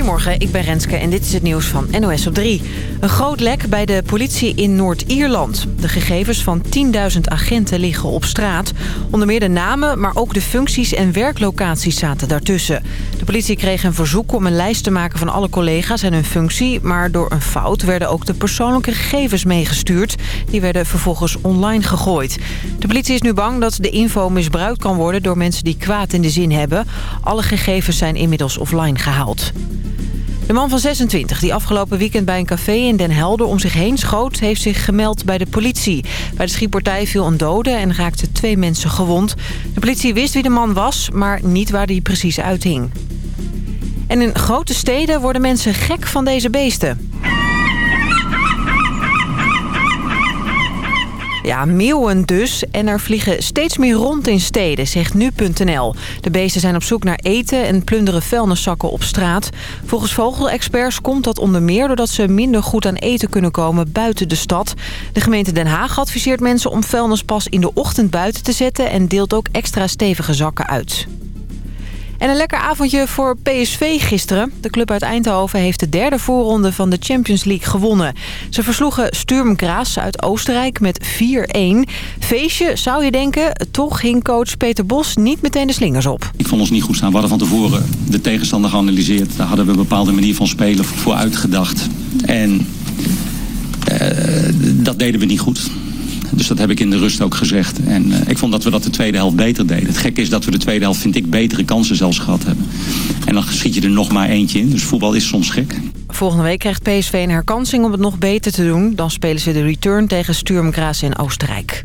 Goedemorgen, ik ben Renske en dit is het nieuws van NOS op 3. Een groot lek bij de politie in Noord-Ierland. De gegevens van 10.000 agenten liggen op straat. Onder meer de namen, maar ook de functies en werklocaties zaten daartussen. De politie kreeg een verzoek om een lijst te maken van alle collega's en hun functie... maar door een fout werden ook de persoonlijke gegevens meegestuurd. Die werden vervolgens online gegooid. De politie is nu bang dat de info misbruikt kan worden door mensen die kwaad in de zin hebben. Alle gegevens zijn inmiddels offline gehaald. De man van 26, die afgelopen weekend bij een café in Den Helder om zich heen schoot... heeft zich gemeld bij de politie. Bij de schietpartij viel een dode en raakten twee mensen gewond. De politie wist wie de man was, maar niet waar hij precies uithing. En in grote steden worden mensen gek van deze beesten. Ja, meeuwen dus. En er vliegen steeds meer rond in steden, zegt nu.nl. De beesten zijn op zoek naar eten en plunderen vuilniszakken op straat. Volgens vogelexperts komt dat onder meer doordat ze minder goed aan eten kunnen komen buiten de stad. De gemeente Den Haag adviseert mensen om vuilnis pas in de ochtend buiten te zetten... en deelt ook extra stevige zakken uit. En een lekker avondje voor PSV gisteren. De club uit Eindhoven heeft de derde voorronde van de Champions League gewonnen. Ze versloegen Sturm Graz uit Oostenrijk met 4-1. Feestje, zou je denken. Toch hing coach Peter Bos niet meteen de slingers op. Ik vond ons niet goed staan. We hadden van tevoren de tegenstander geanalyseerd. Daar hadden we een bepaalde manier van spelen voor uitgedacht. En uh, dat deden we niet goed. Dus dat heb ik in de rust ook gezegd. En uh, ik vond dat we dat de tweede helft beter deden. Het gekke is dat we de tweede helft, vind ik, betere kansen zelfs gehad hebben. En dan schiet je er nog maar eentje in. Dus voetbal is soms gek. Volgende week krijgt PSV een herkansing om het nog beter te doen. Dan spelen ze de return tegen Sturm Graz in Oostenrijk.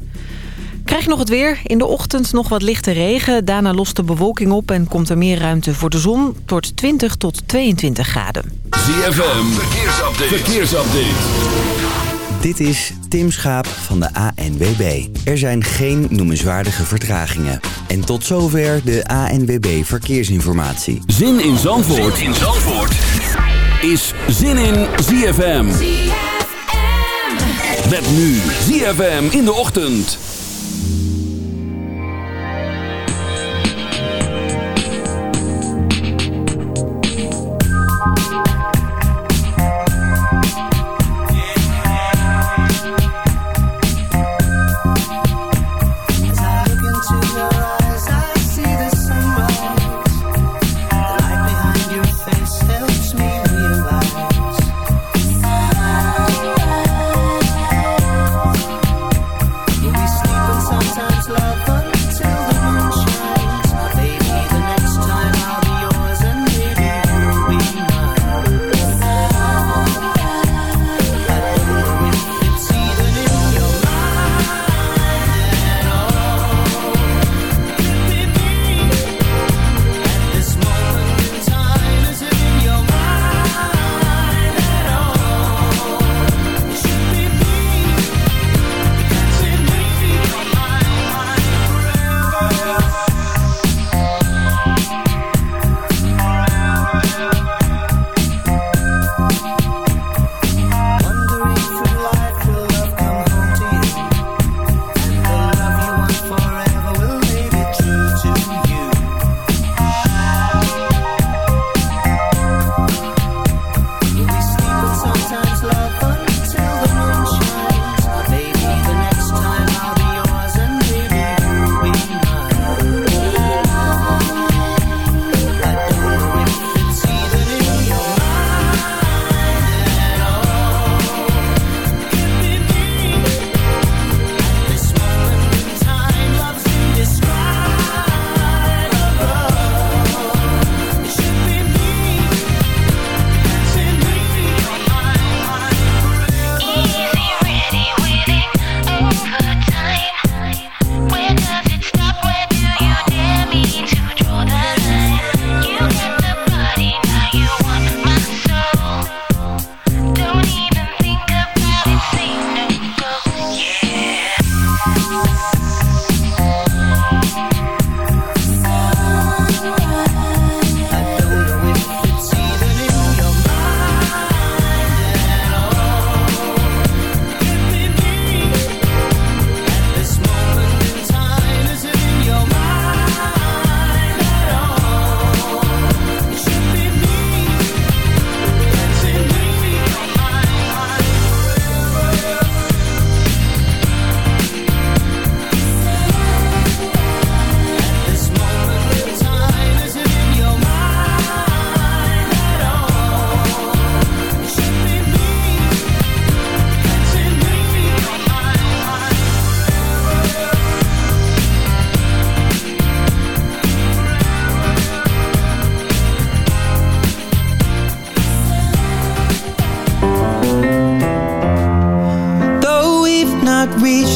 Krijg je nog het weer? In de ochtend nog wat lichte regen. Daarna lost de bewolking op en komt er meer ruimte voor de zon. Wordt 20 tot 22 graden. ZFM, verkeersupdate. verkeersupdate. Dit is Tim Schaap van de ANWB. Er zijn geen noemenswaardige vertragingen. En tot zover de ANWB Verkeersinformatie. Zin in Zandvoort, zin in Zandvoort. is Zin in ZFM. ZFM. Met nu ZFM in de ochtend.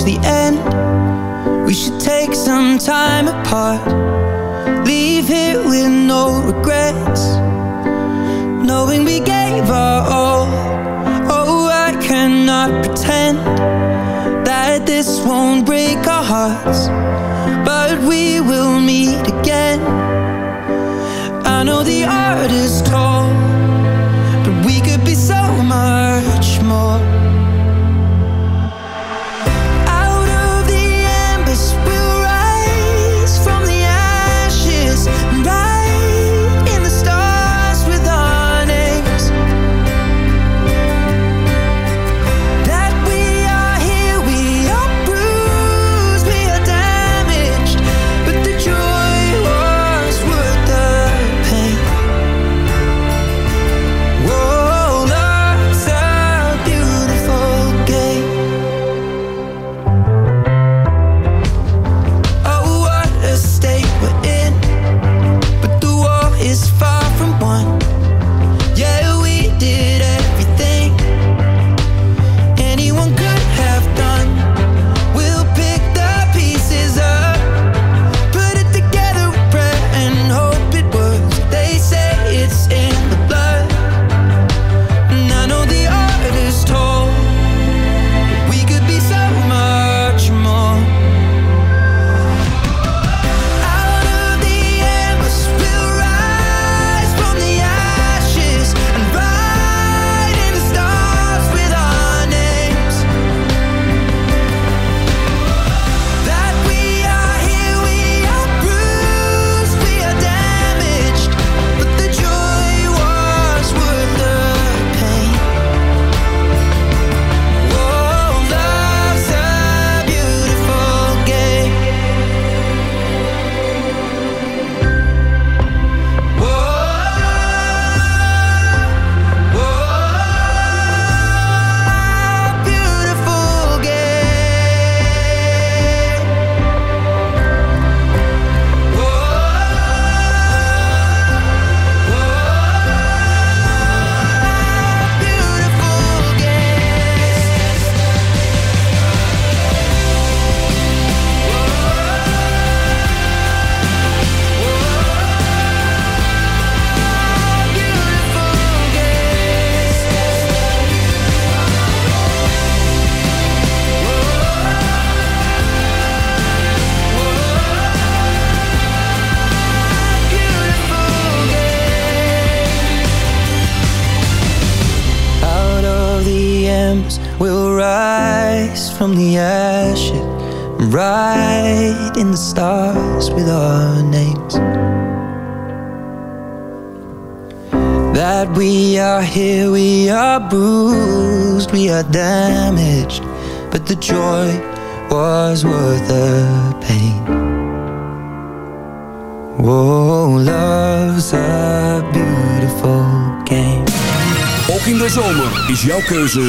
The end. We should take some time apart. Leave here with no regrets. Knowing we gave our all. Oh, I cannot pretend That this won't break our hearts. But we will meet again. I know the art is tall But we could be so much more keuze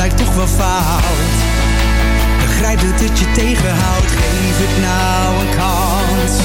lijkt toch wel fout. Begrijp dat het je tegenhoudt, geef het nou een kans.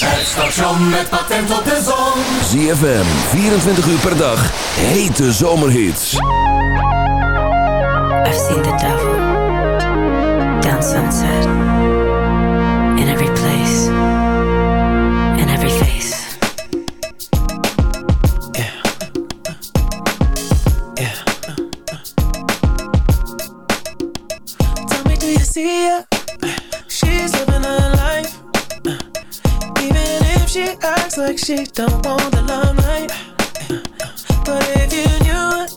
Het station met patent op de zon. ZFM, 24 uur per dag. Hete zomerhits. I've seen the devil down sunset like she don't want the limelight. But if you knew it,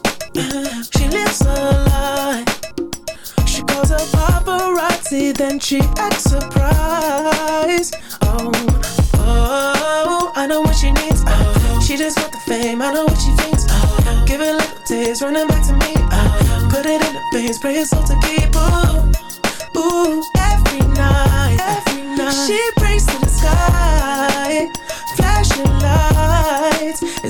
she lives a life. She calls her paparazzi, then she acts surprised. Oh, oh, I know what she needs. Oh, she just want the fame, I know what she thinks. Oh, give it a little taste, running back to me. Oh, put it in the veins, pray it's all to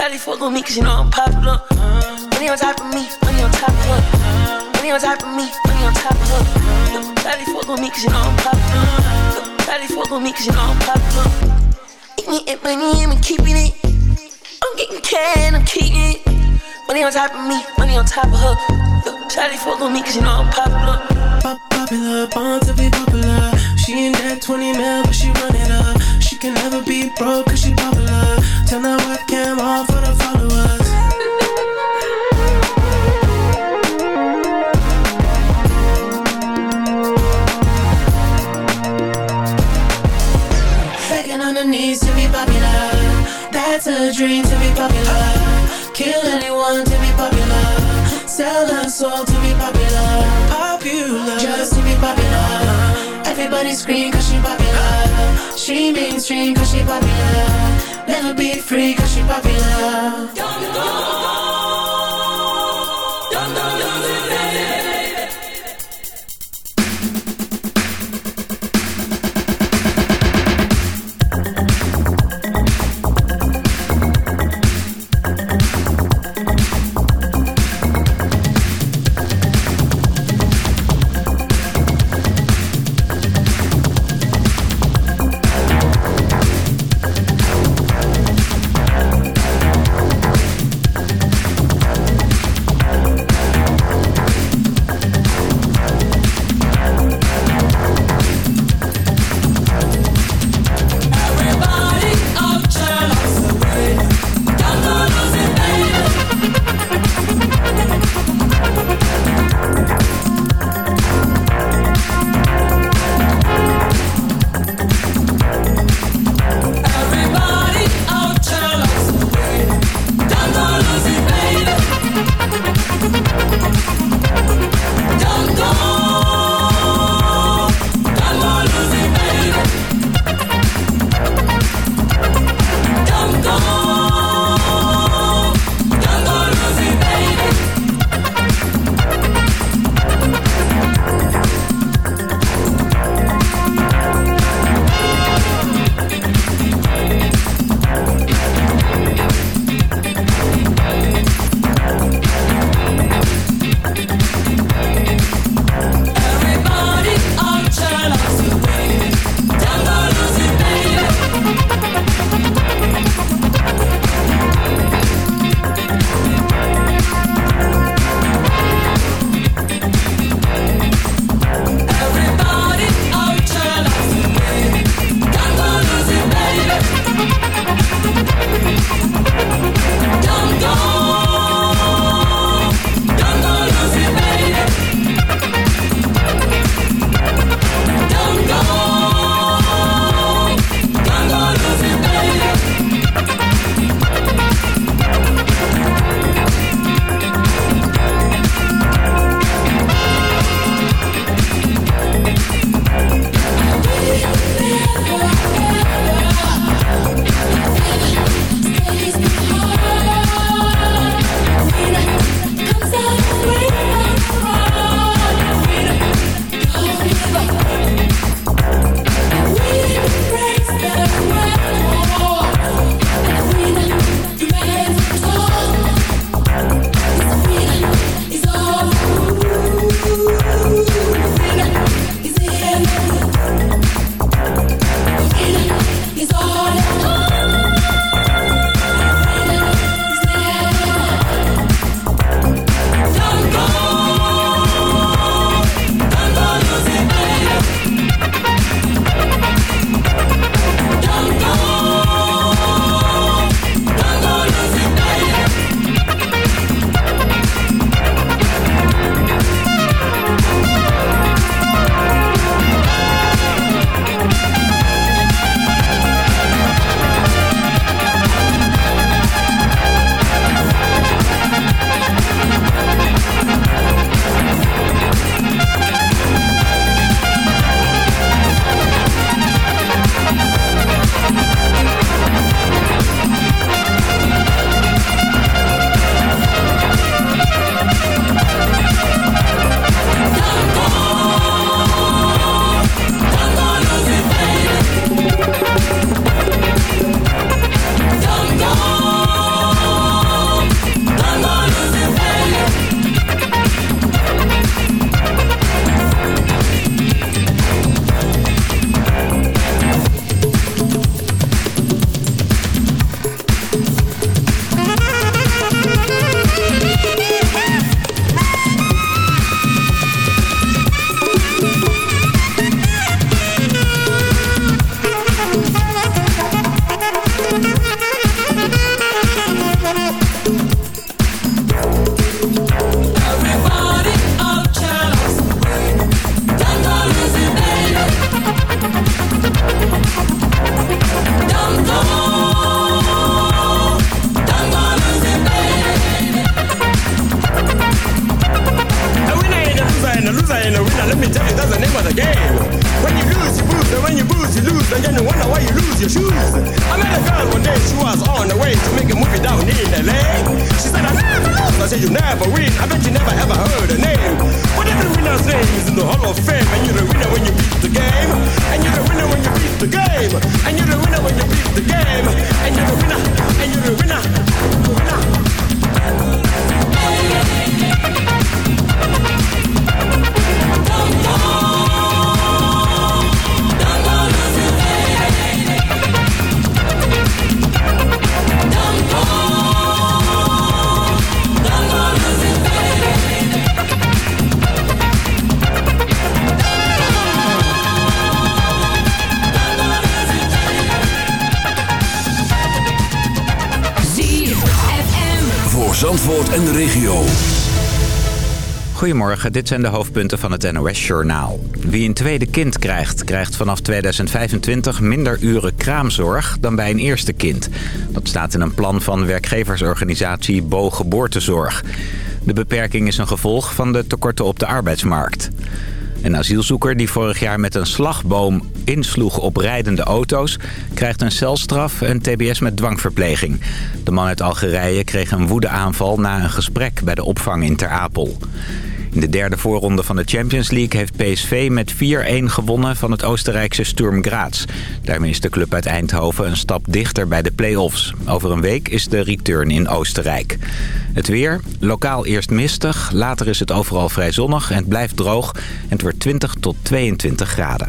Shawty fuck on me cause you know I'm popular. Money on top of me, money on top of her. Money on top of me, money on top of her. Daddy fuck on me cause you know I'm popular. Daddy fuck on me cause you know I'm popular. Eating it, money, I'm keeping it. I'm getting can, I'm keeping it. Money on top of me, money on top of her. Shawty fuck on me cause you know I'm popular. Pop popular, born to be popular. She ain't that 20 mil, but she run it up. She can never be broke cause she popular. Turn that webcam on for the followers. Begging on her knees to be popular. That's a dream to be popular. Kill anyone to be popular. Sell her soul to be popular. Popular, just to be popular. Everybody scream cause she popular. She mainstream cause she popular. Never be free cause she popular. ain't Zandvoort en de regio. Goedemorgen, dit zijn de hoofdpunten van het NOS-journaal. Wie een tweede kind krijgt, krijgt vanaf 2025 minder uren kraamzorg dan bij een eerste kind. Dat staat in een plan van werkgeversorganisatie Bo Geboortezorg. De beperking is een gevolg van de tekorten op de arbeidsmarkt. Een asielzoeker die vorig jaar met een slagboom insloeg op rijdende auto's... krijgt een celstraf en tbs met dwangverpleging. De man uit Algerije kreeg een woedeaanval na een gesprek bij de opvang in Ter Apel. In de derde voorronde van de Champions League heeft PSV met 4-1 gewonnen van het Oostenrijkse Sturm Graz. Daarmee is de club uit Eindhoven een stap dichter bij de play-offs. Over een week is de return in Oostenrijk. Het weer, lokaal eerst mistig, later is het overal vrij zonnig en het blijft droog. En het wordt 20 tot 22 graden.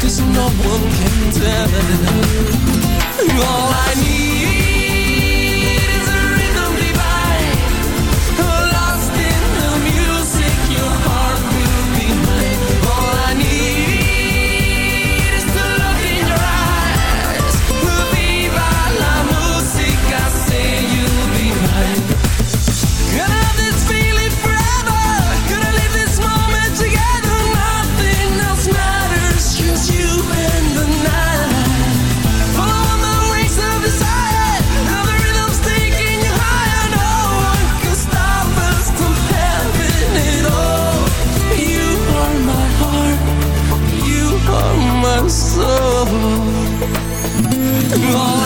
Cause no one can tell. All I need fall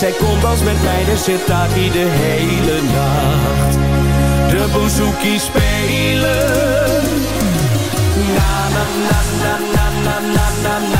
zij komt als met mij, dus zit daar die de hele nacht. De bouzouki spelen. na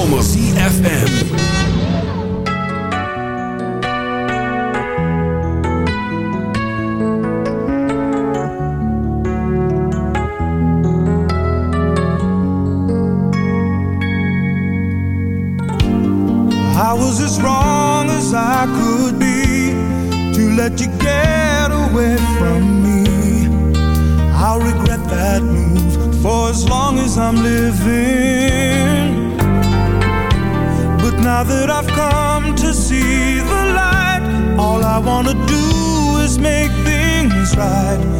Zomer. ZFM. Things